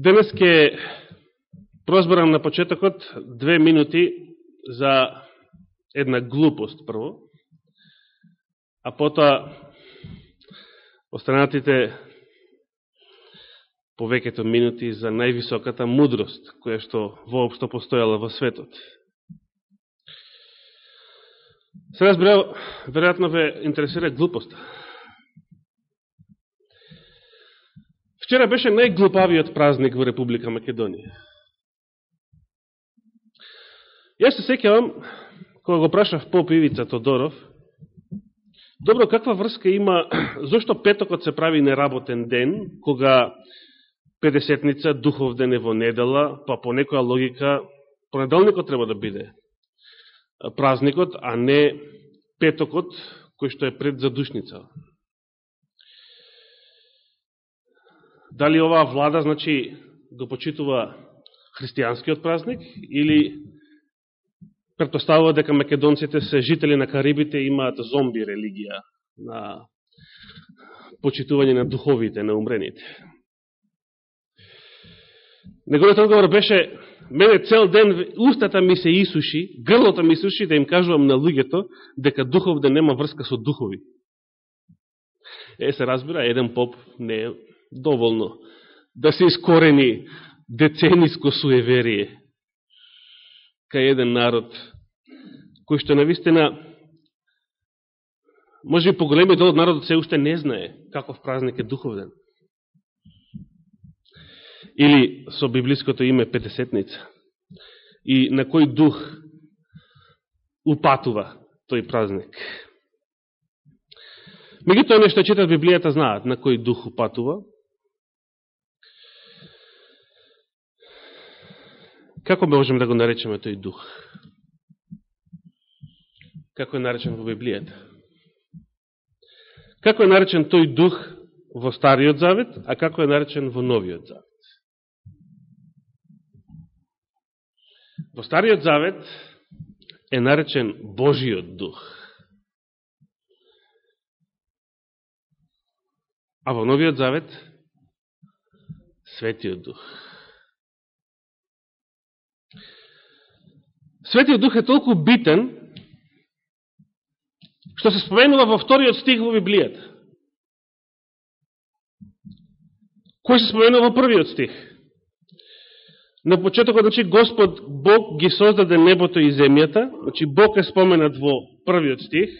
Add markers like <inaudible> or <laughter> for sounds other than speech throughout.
Денес ке прозборам на почетокот две минути за една глупост прво, а потоа останатите повеќето минути за највисоката мудрост, која што воопшто постојала во светот. Се разбира, веројатно ве интересира глупоста. Вчера беше најглупавиот празник во Република Македонија. Јас се секјавам, кога го прашав поп Ивица Тодоров, добро, каква врска има, <clears throat> зашто петокот се прави неработен ден, кога Педесетница, духов да ден е во недела, па по некоја логика, понеделникот треба да биде празникот, а не петокот, кој што е пред задушница. Дали оваа влада, значи, го почитува христијанскиот празник, или предпоставува дека македонците се жители на Карибите и имаат зомби религија на почитување на духовите, на умрените. Неговиот одговор беше, мене цел ден устата ми се исуши, грлото ми исуши да им кажувам на луѓето дека духов да нема врска со духови. Е, се разбира, еден поп не е доволно да се искорени децениско суеверие кај еден народ, кој што навистина може би поголемиот дел од народот се уште не знае каков празник е духовден или со библиското име Петесетница. И на кој дух упатува тој празник. Мегуто тоа нешто четат Библијата знаат на кој дух упатува. Како можеме да го наречеме тој дух? Како е наречен во Библијата? Како е наречен тој дух во Стариот Завет, а како е наречен во Новиот Завет? Во Стариот Завет е наречен Божиот дух. А во Новиот Завет Светиот дух. Светиот дух е толку битен, што се споменува во вториот стих во Библијата. Кој се споменува во првиот стих? На почетокот, значи, Господ Бог ги создаде небото и земјата, значи, Бог е споменат во првиот стих,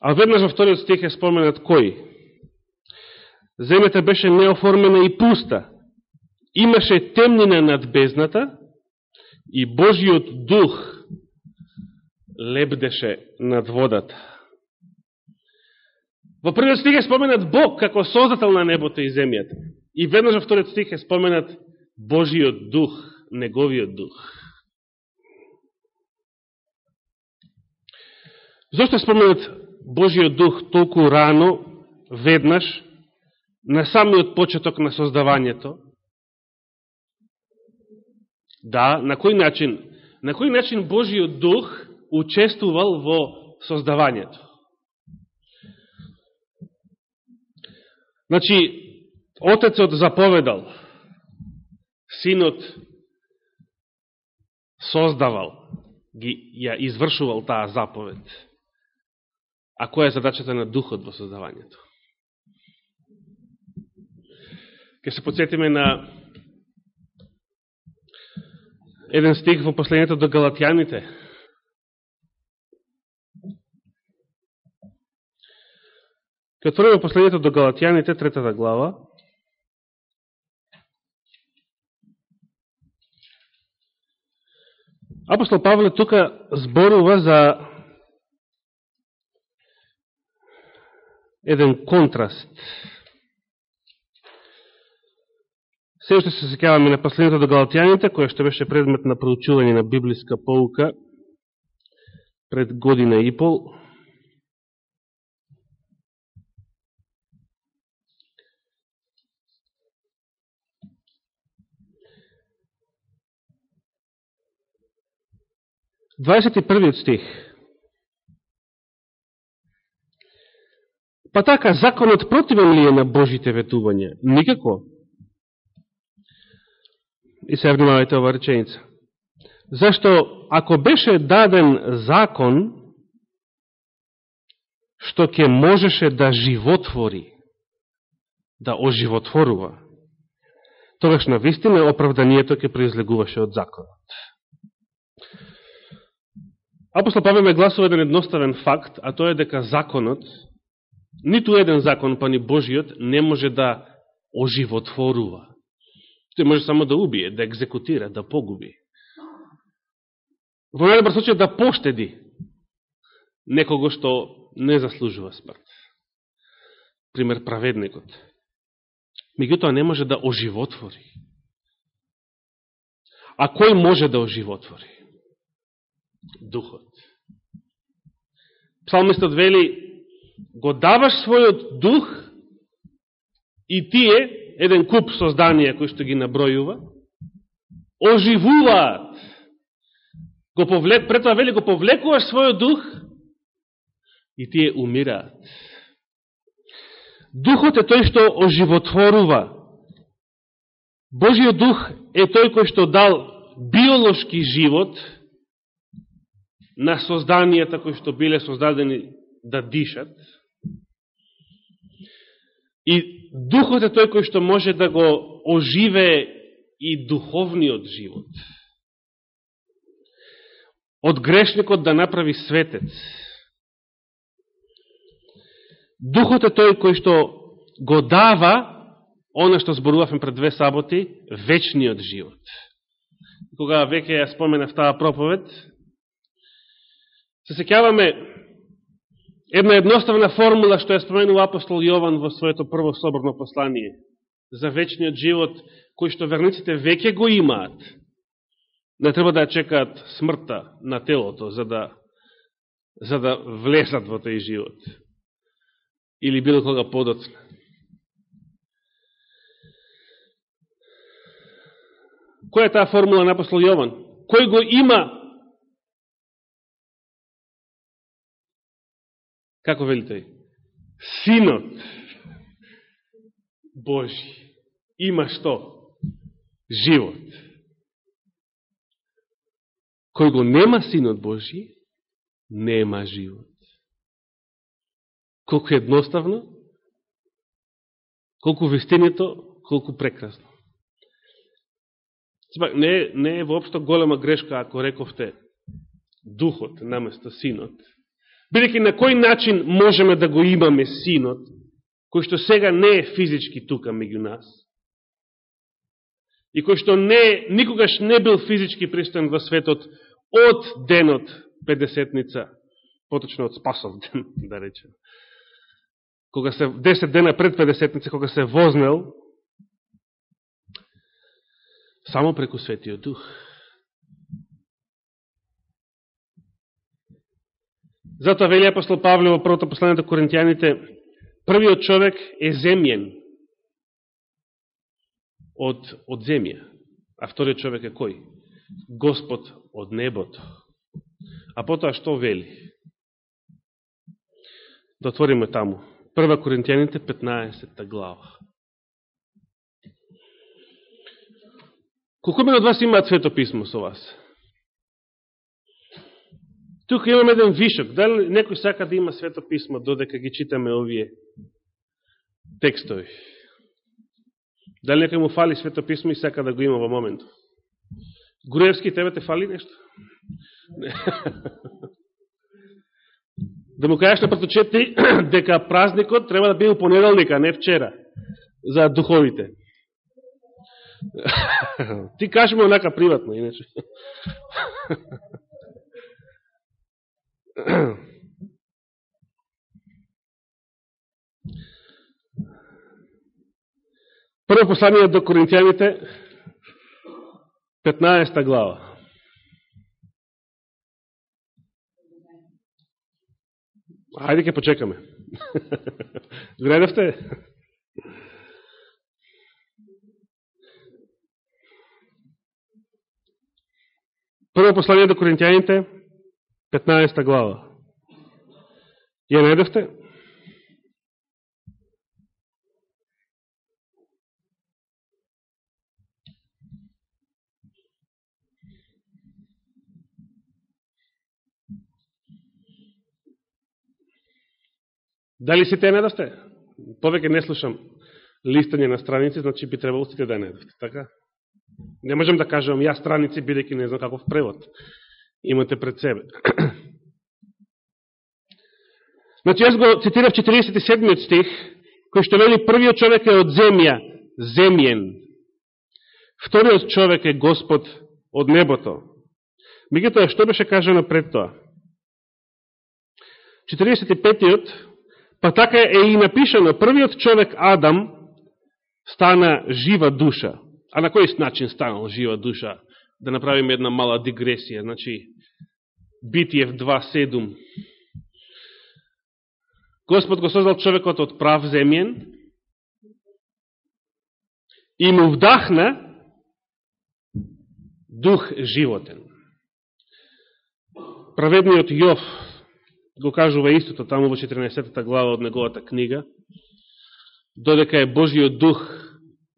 а веднаш во вториот стих е споменат кој? Земјата беше неоформена и пуста, имаше темнина над бездната и Божиот дух лебдеше над водата. Во првиот стих е споменат Бог како создател на небото и земјата. И веднаш во вториот стих е споменат Божиот дух, неговиот дух. Зошто е споменат Божиот дух толку рано, веднаш, на самиот почеток на создавањето? Да, на кој начин? На кој начин Божиот дух учествувал во создавањето? Значи, Отецот заповедал, синот создавал, ги ја извршувал таа заповед. А која е задачата на духот во создавањето? Ке се подсетиме на еден стих во последнието до Галатјаните. Ке отвориме последнието до Галатјаните, третата глава. Апостол Павле тука зборува за еден контраст. Се уште се секаваме на последното до Галатјаните, која што беше предмет на проучување на библиска полука пред година и пол. 21 стих. Па така, законот противен ли е на Божите ветувања? Никако. И се внимавајте ова реченица. Зашто, ако беше даден закон, што ќе можеше да животвори, да оживотворува, тогаш на вистина оправданието ќе произлегуваше од законот. Апостол Павле ме гласува еден едноставен факт, а тоа е дека законот, ниту еден закон, па ни Божиот, не може да оживотворува. Тој може само да убие, да екзекутира, да погуби. Во најдобар случај да поштеди некого што не заслужува смрт. Пример, праведникот. Меѓутоа не може да оживотвори. А кој може да оживотвори? Духот. Псалмистот вели, го даваш својот дух и тие, еден куп созданија кој што ги набројува, оживуваат. Го повлек, пред вели, го повлекуваш својот дух и тие умираат. Духот е тој што оживотворува. Божиот дух е тој кој што дал биолошки живот на созданијата кои што биле создадени да дишат. И духот е тој кој што може да го оживе и духовниот живот. Од грешникот да направи светец Духот е тој кој што го дава оно што зборувавме пред две саботи, вечниот живот. Кога веќе ја споменав таа проповед, се секјаваме една едноставна формула што ја споменува апостол Јован во своето прво соборно послание за вечниот живот, кој што верниците веќе го имаат. Не треба да ја чекаат смртта на телото за да, за да влезат во тој живот или било кога подоцна. Која е таа формула на апостол Јован? Кој го има? Како вели тој? Синот Божи има што? Живот. Кој го нема Синот Божи, нема живот. Колку едноставно, колку вистинито, колку прекрасно. Не, не е воопшто голема грешка ако рековте духот наместо синот. Бидеќи на кој начин можеме да го имаме синот, кој што сега не е физички тука меѓу нас, и кој што не, никогаш не бил физички пристоен во светот од денот Педесетница, поточно од Спасов <laughs> ден, да речем кога се 10 дена пред 50 кога се вознел, само преку Светиот Дух. Затоа вели апостол Павле во првото послание до Коринтијаните, првиот човек е земјен од, од земја, а вториот човек е кој? Господ од небото. А потоа што вели? Да отвориме таму. Прва Коринтијаните, 15 глава. Колко мене од вас имаат свето писмо со вас? Тука имам еден вишок. Дали некој сака да има свето писмо додека ги читаме овие текстови? Дали некој му фали свето писмо и сака да го има во моментот Груевски, тебе те фали нешто? <laughs> да му кажеш на праточети <clears throat> дека празникот треба да биде понеделник, а не вчера, за духовите. <laughs> Ти кажи му онака приватно, иначе. <laughs> <clears throat> Прво послание до Коринтијаните, 15 глава. Хајде ке почекаме. <laughs> Гредевте? Прво послание до Коринтијаните, 15 глава. Ја најдовте? Дали сите ја најдевте? Повеќе не слушам листање на страници, значи би требало сите да најдовте, така? Не можам да кажам ја страници, бидеќи не знам каков превод имате пред себе. <clears throat> Значи, јас го цитирав 47 стих, кој што вели првиот човек е од земја, земјен. Вториот човек е Господ од небото. Мегутоа, што беше кажено пред тоа? 45-тиот, па така е и напишано, првиот човек Адам стана жива душа. А на кој начин станал жива душа? Да направиме една мала дигресија. Значи, Битиев 2.7. Господ го создал човекот од прав земјен и му вдахна дух животен. Праведниот Јов го кажува истото таму во 14 глава од неговата книга, додека е Божиот дух,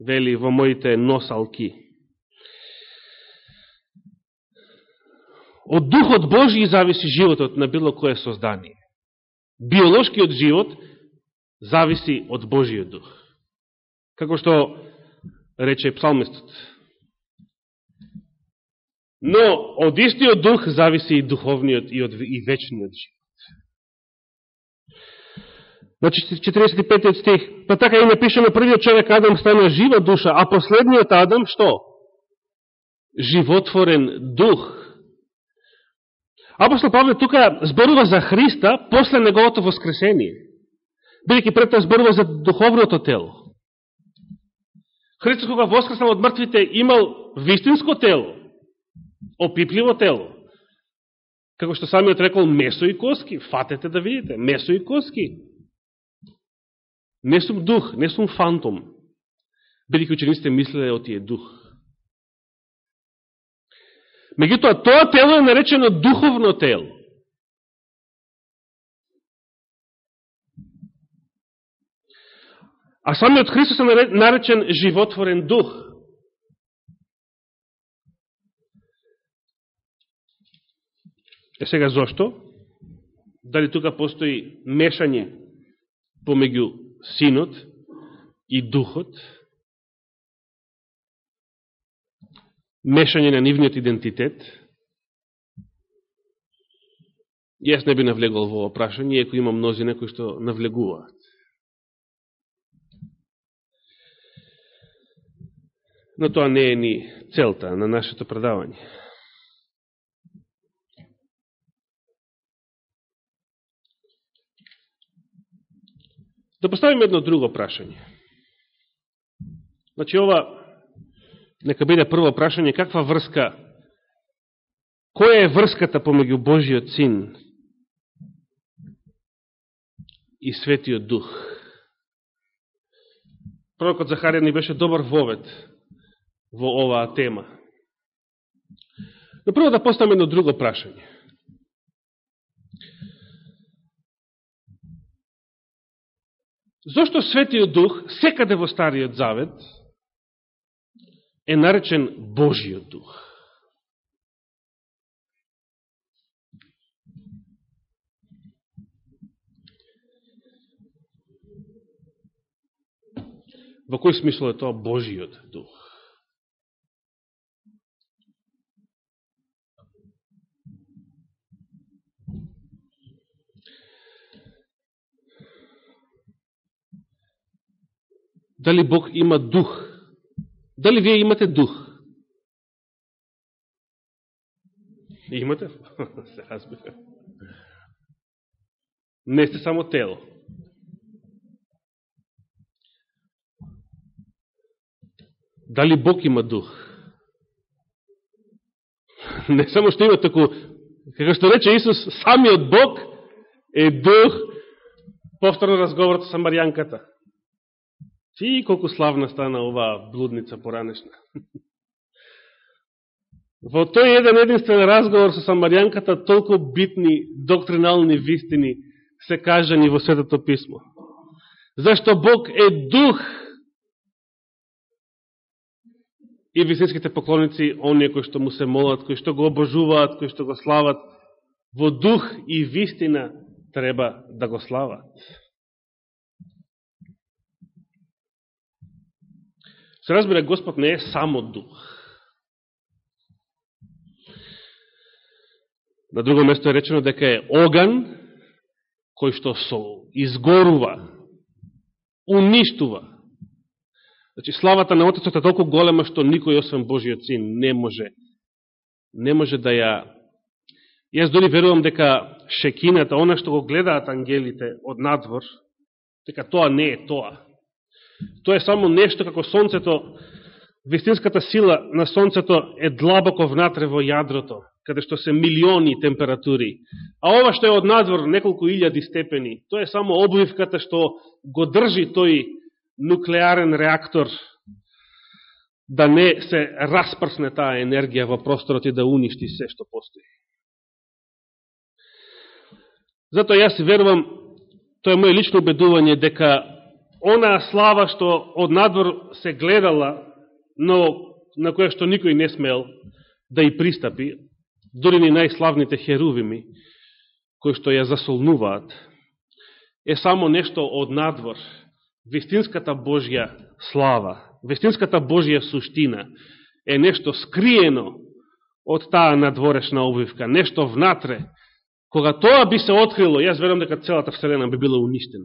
вели во моите носалки. Од духот Божи зависи животот на било кое создание. Биолошкиот живот зависи од Божиот дух. Како што рече псалмистот. Но од истиот дух зависи и духовниот и, од, и вечниот живот. Значи 45 стих, па така и напишено првиот човек Адам стана жива душа, а последниот Адам што? Животворен дух. Апостол Павле тука зборува за Христа после неговото воскресение. Бидеќи пред тоа зборува за духовното тело. Христос кога воскреснал од мртвите имал вистинско тело, опипливо тело. Како што самиот рекол, месо и коски. Фатете да видите, месо и коски. Не сум дух, не сум фантом, бидеќи учениците мислеле да о тие дух. Меѓутоа, тоа тело е наречено духовно тело. А самиот Христос е наречен животворен дух. Е сега зошто? Дали тука постои мешање помеѓу синот и духот, мешање на нивниот идентитет. Јас не би навлегувал во ова прашање, иако има мнози некои што навлегуваат. Но тоа не е ни целта на нашето предавање. Да поставиме едно друго прашање. Значи, ова нека биде прво прашање, каква врска, која е врската помеѓу Божиот Син и Светиот Дух? Пророкот Захарија ни беше добар вовет во оваа тема. Но прво да поставам едно друго прашање. Зошто Светиот Дух, секаде во Стариот Завет, е наречен Божиот Дух? Во кој смисло е тоа Божиот Дух? дали Бог има дух. Дали вие имате дух? Имате? <laughs> Се разбира. Не сте само тело. Дали Бог има дух? <laughs> Не само што има тако, како што рече Исус, самиот Бог е дух, повторно разговорот со Маријанката. Фи, колку славна стана оваа блудница поранешна. <laughs> Во тој еден единствен разговор со Самаријанката толку битни доктринални вистини се кажани во Светото Писмо. Зашто Бог е дух и висинските поклоници, оние кои што му се молат, кои што го обожуваат, кои што го слават, во дух и вистина треба да го слават. Се разбира, Господ не е само дух. На друго место е речено дека е оган кој што со изгорува, уништува. Значи, славата на Отецот е толку голема што никој освен Божиот син не може не може да ја Јас дори верувам дека шекината, она што го гледаат ангелите од надвор, дека тоа не е тоа. Тоа е само нешто како сонцето, вистинската сила на сонцето е длабоко внатре во јадрото, каде што се милиони температури. А ова што е од надвор неколку илјади степени, тоа е само обвивката што го држи тој нуклеарен реактор да не се распрсне таа енергија во просторот и да уништи се што постои. Затоа јас верувам, тоа е моје лично убедување, дека онаа слава што од надвор се гледала, но на која што никој не смел да и пристапи, дори ни најславните херувими, кои што ја засолнуваат, е само нешто од надвор. Вистинската Божја слава, вистинската Божја суштина е нешто скриено од таа надворешна обвивка, нешто внатре, Кога тоа би се открило, јас верам дека целата Вселена би била уништена.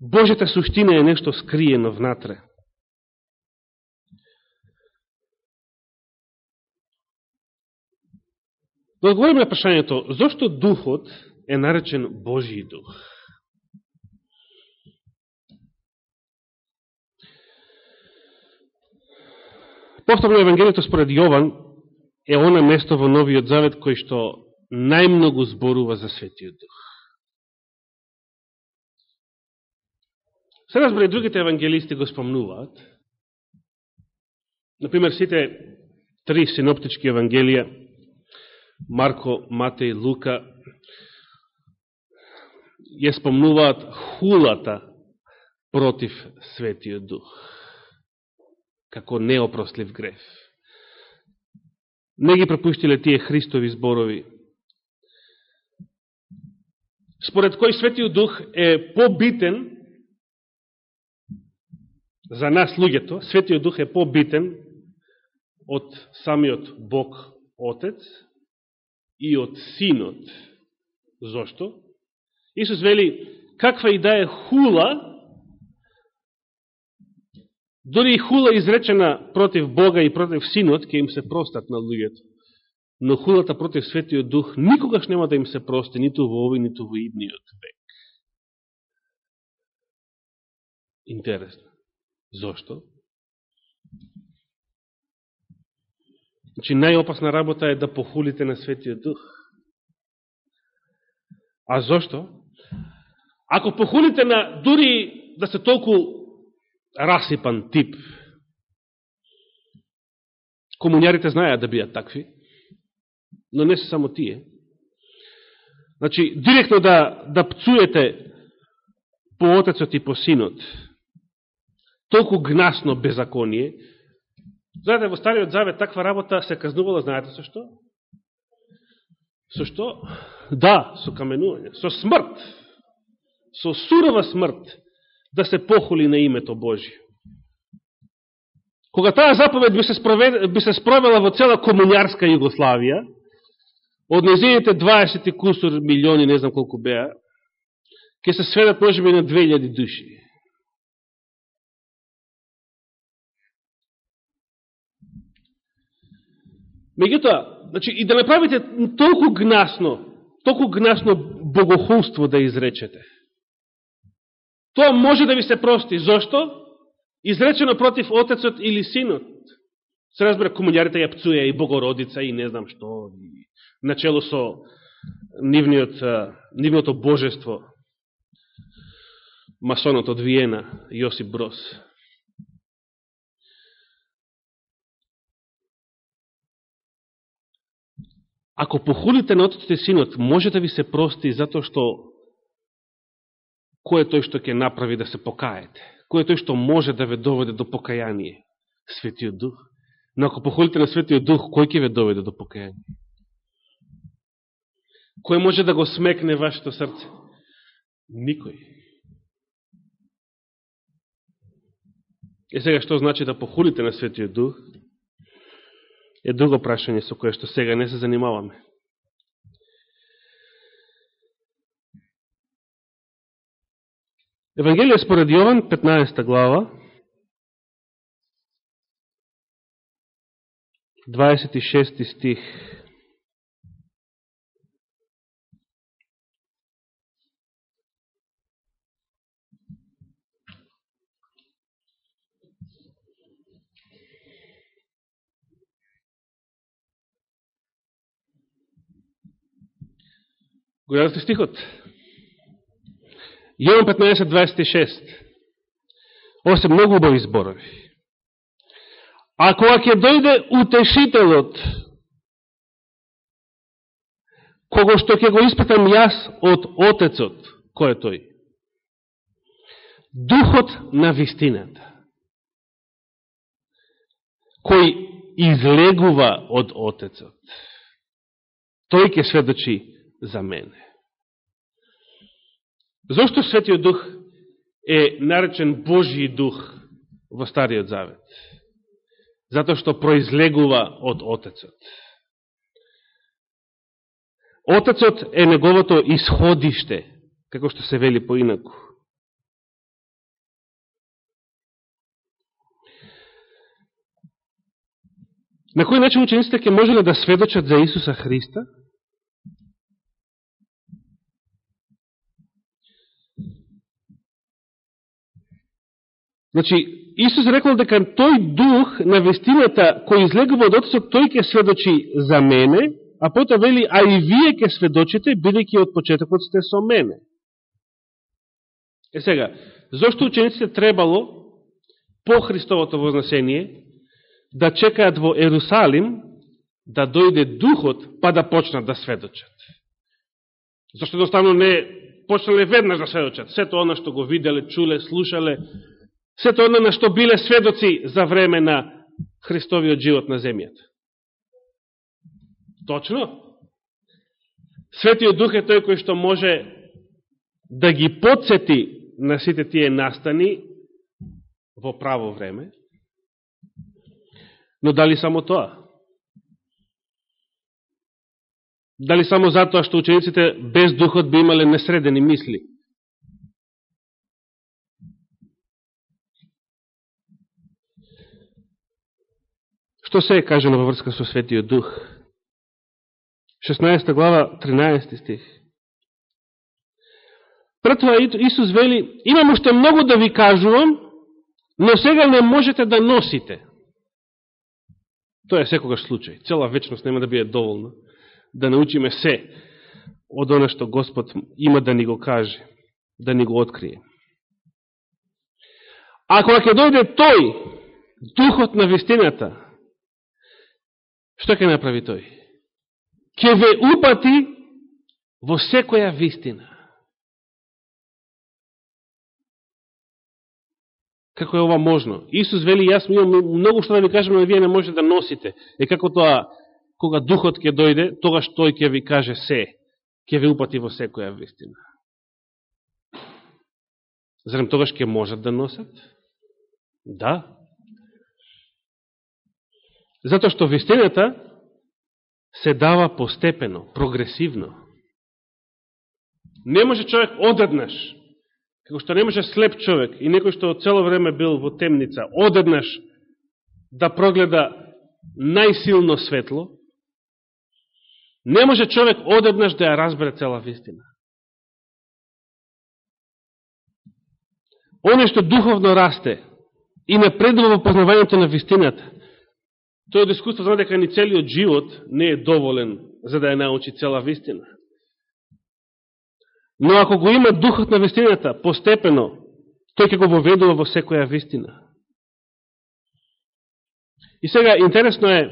Божјата суштина е нешто скриено внатре. Да одговориме на прашањето, зашто Духот е наречен Божи Дух? Повторно Евангелието според Јован е она место во Новиот Завет кој што најмногу зборува за Светиот Дух. Се разбира другите евангелисти го спомнуваат. Например, сите три синоптички евангелија, Марко, Матеј, Лука, ја спомнуваат хулата против Светиот Дух, како неопрослив греф не ги пропуштиле тие Христови зборови. Според кој Светиот Дух е побитен за нас луѓето, Светиот Дух е побитен од самиот Бог Отец и од Синот. Зошто? Исус вели, каква и да е хула, Дори и хула изречена против Бога и против Синот, ќе им се простат на луѓето. Но хулата против Светиот Дух никогаш нема да им се прости, ниту во овој, ниту во идниот век. Интересно. Зошто? Значи, најопасна работа е да похулите на Светиот Дух. А зошто? Ако похулите на, дури да се толку расипан тип. Комунјарите знаеат да биат такви, но не се само тие. Значи, директно да, да пцуете по отецот и по синот, толку гнасно беззаконие, знаете, во Стариот Завет таква работа се казнувала, знаете со што? Со што? Да, со каменување, со смрт, со сурова смрт, да се похули на името Божие. Кога таа заповед би се, спровед, би се спровела во цела комунјарска Југославија, од незините 20 кусор милиони, не знам колку беа, ќе се сведат можеби на 2000 души. Меѓутоа, значи, и да не правите толку гнасно, толку гнасно богохулство да изречете – Тоа може да ви се прости. Зошто? Изречено против отецот или синот. Се разбира, комунјарите ја пцуја и Богородица и не знам што, и начело со нивниот, нивното божество, масонот од Виена, Јосип Брос. Ако похулите на отецот и синот, може да ви се прости затоа што кој е тој што ќе направи да се покаете? Кој е тој што може да ве доведе до покаяние? Светиот Дух. Но ако похулите на Светиот Дух, кој ќе ве доведе до покаяние? Кој може да го смекне вашето срце? Никој. Е сега, што значи да похулите на Светиот Дух? Е друго прашање со кое што сега не се занимаваме. Евангелие според Јован, 15 глава, 26 стих. Го стихот. Јован 15.26. Ово се многу убави зборови. А кога ќе дојде утешителот, кого што ќе го испитам јас од Отецот, кој е тој? Духот на вистината, кој излегува од Отецот. Тој ќе сведочи за мене. Зошто Светиот Дух е наречен Божи Дух во Стариот Завет? Зато што произлегува од Отецот. Отецот е неговото исходиште, како што се вели поинаку. На кој начин учениците ќе можеле да сведочат за Исуса Христа? Значи, Исус рекол дека тој дух на вестината кој излегува од Отецот, тој ќе сведочи за мене, а потоа вели, а и вие ќе сведочите, бидејќи од почетокот сте со мене. Е сега, зашто учениците требало по Христовото вознесение да чекаат во Ерусалим да дојде духот, па да почнат да сведочат? Зашто едноставно не почнале веднаш да сведочат? Сето оно што го виделе, чуле, слушале, Сето одно на што биле сведоци за време на Христовиот живот на земјата. Точно. Светиот Дух е тој кој што може да ги подсети на сите тие настани во право време. Но дали само тоа? Дали само затоа што учениците без Духот би имале несредени мисли? Што се е кажено во врска со Светиот Дух? 16 глава, 13 стих. Претва Исус вели, имам уште многу да ви кажувам, но сега не можете да носите. Тоа е секогаш случај. Цела вечност нема да биде доволна да научиме се од оно што Господ има да ни го каже, да ни го открие. Ако ќе дојде тој, духот на вистината, Што ќе направи тој? Ке ве упати во секоја вистина. Како е ова можно? Исус вели, јас имам многу што да ви кажем, но вие не можете да носите. Е како тоа, кога Духот ќе дојде, тогаш тој ќе ви каже се, ќе ви упати во секоја вистина. Зарем тогаш ќе можат да носат? Да. Затоа што вистината се дава постепено, прогресивно. Не може човек одеднаш, како што не може слеп човек и некој што цело време бил во темница, одеднаш да прогледа најсилно светло, не може човек одеднаш да ја разбере цела вистина. Оне што духовно расте и напредува во познавањето на вистината, Тој од искуство знае дека ни целиот живот не е доволен за да ја научи цела вистина. Но ако го има духот на вистината, постепено, тој ќе го воведува во секоја вистина. И сега, интересно е,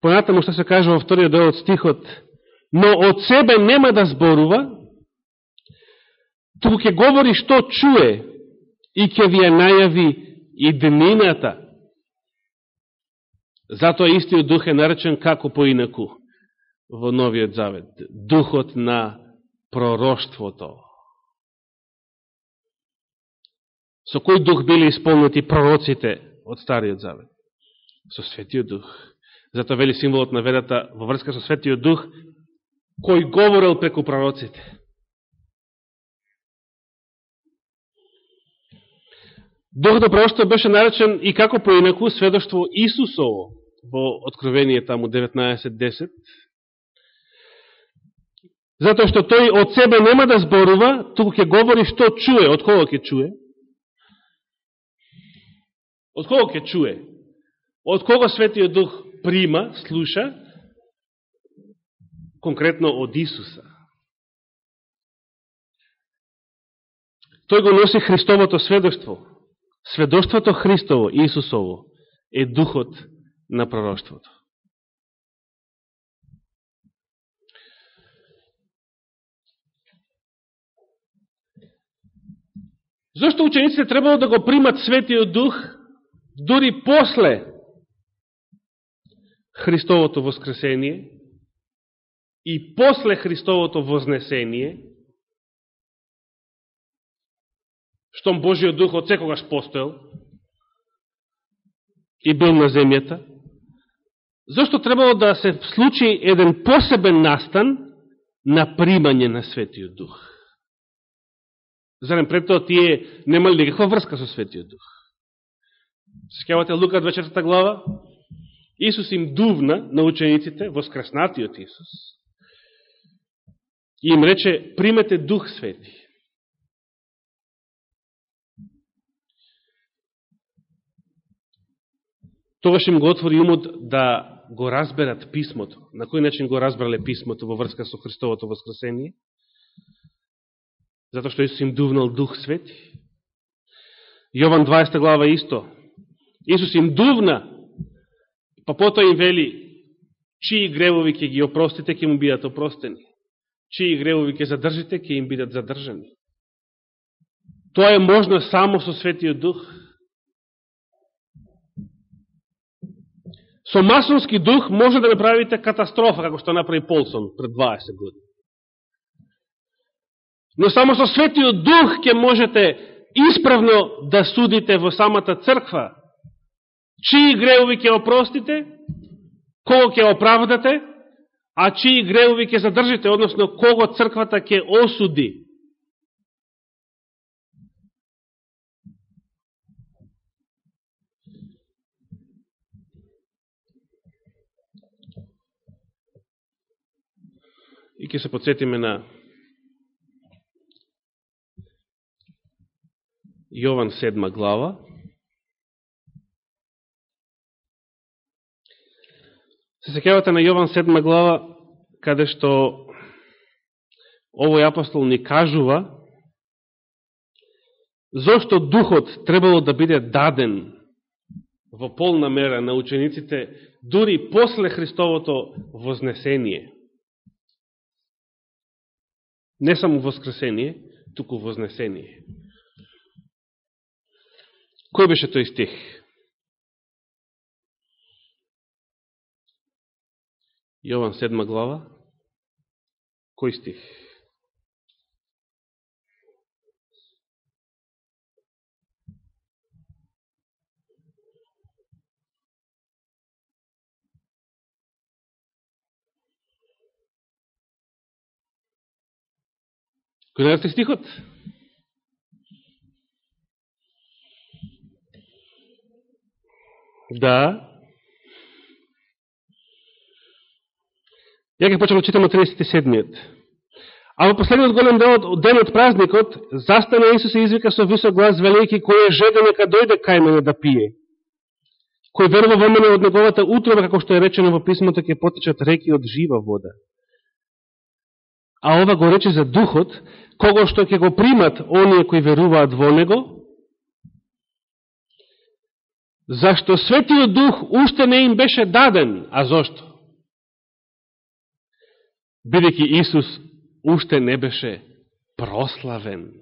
понатаму што се кажа во вториот дел од стихот, но од себе нема да зборува, туку ќе говори што чуе и ќе ви ја најави и днината, Затоа истиот дух е наречен како поинаку во Новиот Завет. Духот на пророштвото. Со кој дух били исполнети пророците од Стариот Завет? Со Светиот Дух. Затоа вели символот на верата во врска со Светиот Дух, кој говорел преку пророците. Духот на пророштво беше наречен и како поинаку сведоштво Исусово во Откровение таму 19.10. Затоа што тој од себе нема да зборува, туку ќе говори што чуе, од кого ќе чуе. Од кого ќе чуе? Од кого Светиот Дух прима, слуша? Конкретно од Исуса. Тој го носи Христовото сведоштво. Сведоштвото Христово, Исусово, е духот на пророќството. Зошто учениците требало да го примат Светиот Дух дури после Христовото воскресение и после Христовото вознесение, штом Божиот Дух од секогаш постоел и бил на земјата, Зошто требало да се случи еден посебен настан на примање на Светиот Дух? Зарем пред тоа тие немали никаква врска со Светиот Дух? Скевате Лука 24 глава? Исус им дувна на учениците, воскреснатиот Исус, и им рече, примете Дух Свети. Тогаш им го отвори умот да го разберат писмото. На кој начин го разбрале писмото во врска со Христовото воскресение? затоа што Исус им дувнал Дух Свети. Јован 20 глава исто. Исус им дувна, па потоа им вели, чии гревови ќе ги опростите, ќе му бидат опростени. Чии гревови ќе задржите, ќе им бидат задржани. Тоа е можно само со Светиот Дух. Со масонски дух може да направите катастрофа, како што направи Полсон пред 20 години. Но само со Светиот Дух ќе можете исправно да судите во самата црква, чии греуви ќе опростите, кого ќе оправдате, а чии греуви ќе задржите, односно кого црквата ќе осуди. Ќе се подсетиме на Јован 7 глава, Се секјавате на Јован 7 глава, каде што овој апостол ни кажува зошто духот требало да биде даден во полна мера на учениците дури после Христовото вознесение. Не само воскресение, туку вознесение. Кој беше тој стих? Јован 7 глава, кој стих? Кој е стихот? Да. Ја ќе почнем да читаме 37-миот. А во последниот голем ден од, ден од празникот, застана Исус и извика со висок глас, велики, кој е жеден, нека дојде кај мене да пие. Кој верува во мене од неговата утроба, како што е речено во писмото, ќе потечат реки од жива вода. А ова го рече за духот, кого што ќе го примат оние кои веруваат во него, зашто светиот дух уште не им беше даден. А зошто? бидејќи Исус уште не беше прославен.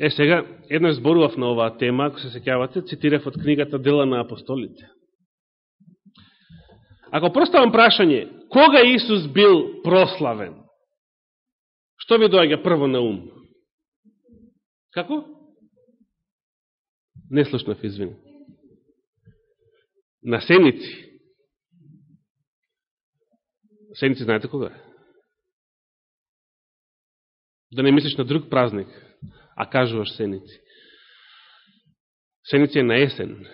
Е, сега, едно зборував на оваа тема, ако се секјавате, цитирав од книгата Дела на апостолите. Ако проставам прашање, кога Исус бил прославен? Што ви доаѓа прво на ум? Како? Не слушнав, извини. На сеници. Сеници знаете кога е? Да не мислиш на друг празник, а кажуваш сеници. Сеници е на есен.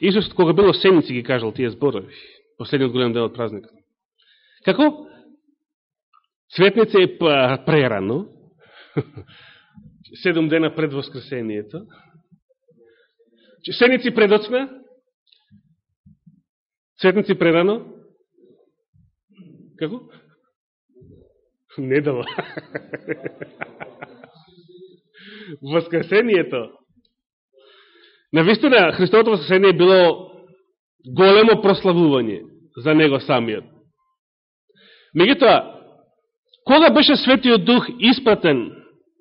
Исус кога било седмици, ги кажал тие зборови, последниот голем дел од празникот. Како? Светница е па, прерано, <laughs> седом дена пред Воскресението. Сеници предоцна, Светници прерано? Како? <laughs> Недела. <laughs> Воскресението. Навистина, Христовото Воскресение било големо прославување за него самиот. Мегутоа, кога беше Светиот Дух испратен?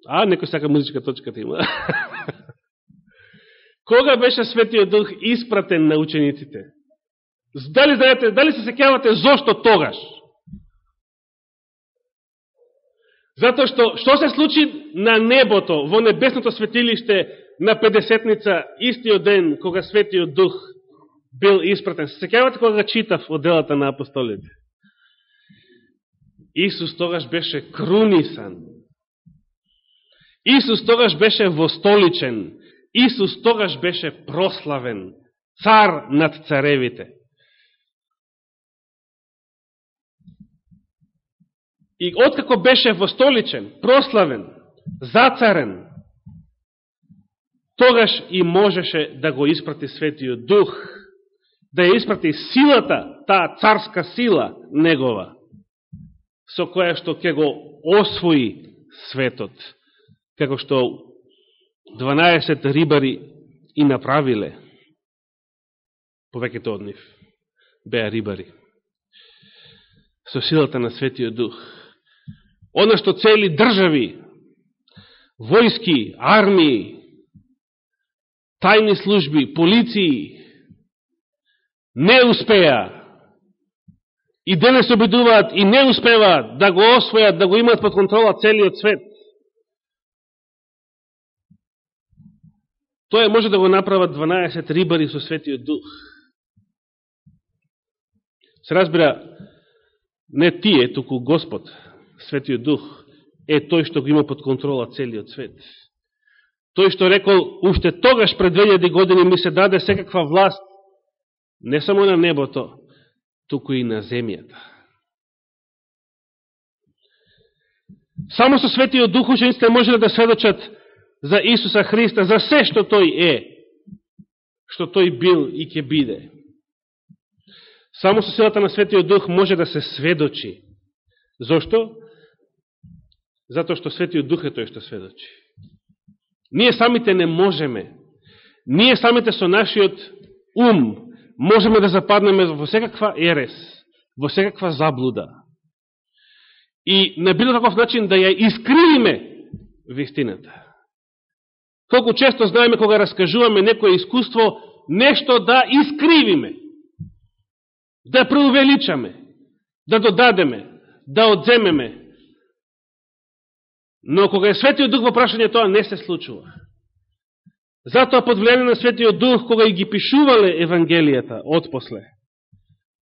А, некој сака музичка точка да има. <laughs> кога беше Светиот Дух испратен на учениците? Дали знаете, дали се секјавате зошто тогаш? Затоа што, што се случи на небото, во небесното светилиште на Педесетница, истиот ден кога Светиот Дух бил испратен. Се секјавате кога читав од делата на апостолите? Исус тогаш беше крунисан. Исус тогаш беше востоличен. Исус тогаш беше прославен. Цар над царевите. И откако беше востоличен, прославен, зацарен, тогаш и можеше да го испрати Светиот Дух, да ја испрати силата, таа царска сила негова, со која што ќе го освои светот, како што 12 рибари и направиле, повеќето од нив, беа рибари, со силата на Светиот Дух. Оно што цели држави, војски, армии, тајни служби, полиции не успеа и денес обидуваат и не успеваат да го освојат, да го имат под контрола целиот свет. Тоа може да го направат 12 рибари со светиот дух. Се разбира, не тие, туку Господ, Светиот Дух е тој што го има под контрола целиот свет. Тој што рекол, уште тогаш пред 2000 години ми се даде секаква власт, не само на небото, туку и на земјата. Само со Светиот Дух учениците можеле да сведочат за Исуса Христа, за се што Тој е, што Тој бил и ќе биде. Само со силата на Светиот Дух може да се сведочи. Зошто? Затоа што Светиот Дух е тој што сведочи. Ние самите не можеме. Ние самите со нашиот ум можеме да западнеме во секаква ерес, во секаква заблуда. И на било таков начин да ја искривиме вистината. Колку често знаеме кога раскажуваме некое искуство, нешто да искривиме, да преувеличаме, да додадеме, да одземеме, Но кога е Светиот Дух во прашање, тоа не се случува. Затоа под влијање на Светиот Дух, кога и ги пишувале Евангелијата отпосле,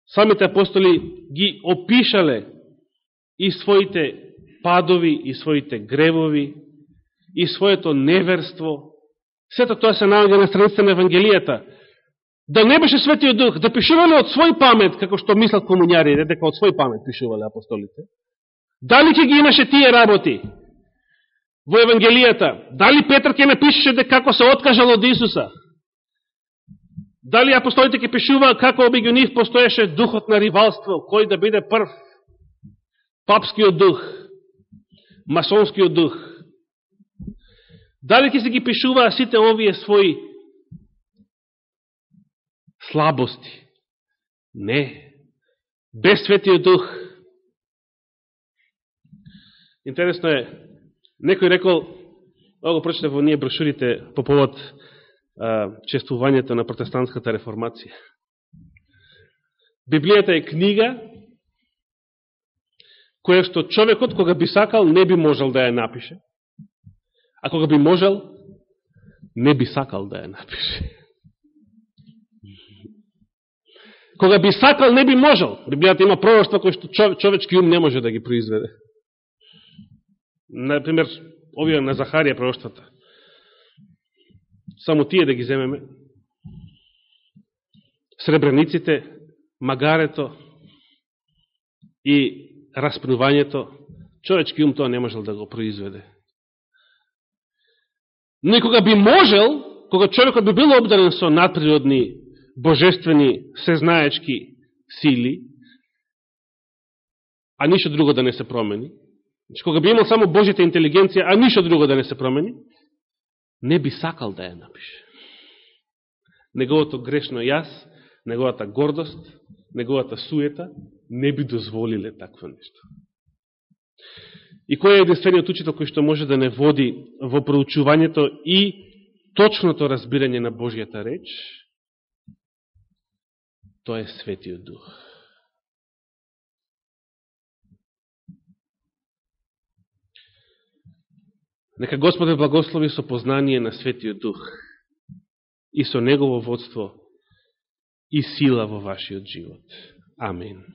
самите апостоли ги опишале и своите падови, и своите гревови, и своето неверство. Сето тоа се наоѓа на страницата на Евангелијата. Да не беше Светиот Дух, да пишувале од свој памет, како што мислат комуњарите, дека од свој памет пишувале апостолите. Дали ќе ги имаше тие работи? Во Евангелијата. Дали Петр ќе напишеше дека како се откажал од Исуса? Дали апостолите ќе пишува како обиѓу нив постоеше духот на ривалство, кој да биде прв? Папскиот дух, масонскиот дух. Дали ќе се ги пишува сите овие своји слабости? Не. Без светиот дух. Интересно е, Некој рекол, ова го прочитав во ние брошурите по повод а, чествувањето на протестантската реформација. Библијата е книга која што човекот кога би сакал не би можел да ја напише, а кога би можел не би сакал да ја напише. Кога би сакал, не би можел. Библијата има пророќства кои што човечки ум не може да ги произведе. Например, овие на Захарија пророќствата. Само тие да ги земеме. Сребрениците, магарето и распнувањето, човечки ум тоа не можел да го произведе. Но и кога би можел, кога човекот би бил обдарен со надприродни, божествени, всезнаечки сили, а ништо друго да не се промени, значи кога би имал само Божите интелигенција, а ништо друго да не се промени, не би сакал да ја напише. Неговото грешно јас, неговата гордост, неговата суета не би дозволиле такво нешто. И кој е единствениот учител кој што може да не води во проучувањето и точното разбирање на Божијата реч? Тоа е Светиот Дух. Нека Господе благослови со познание на Светиот Дух и со Негово водство и сила во вашиот живот. Амин.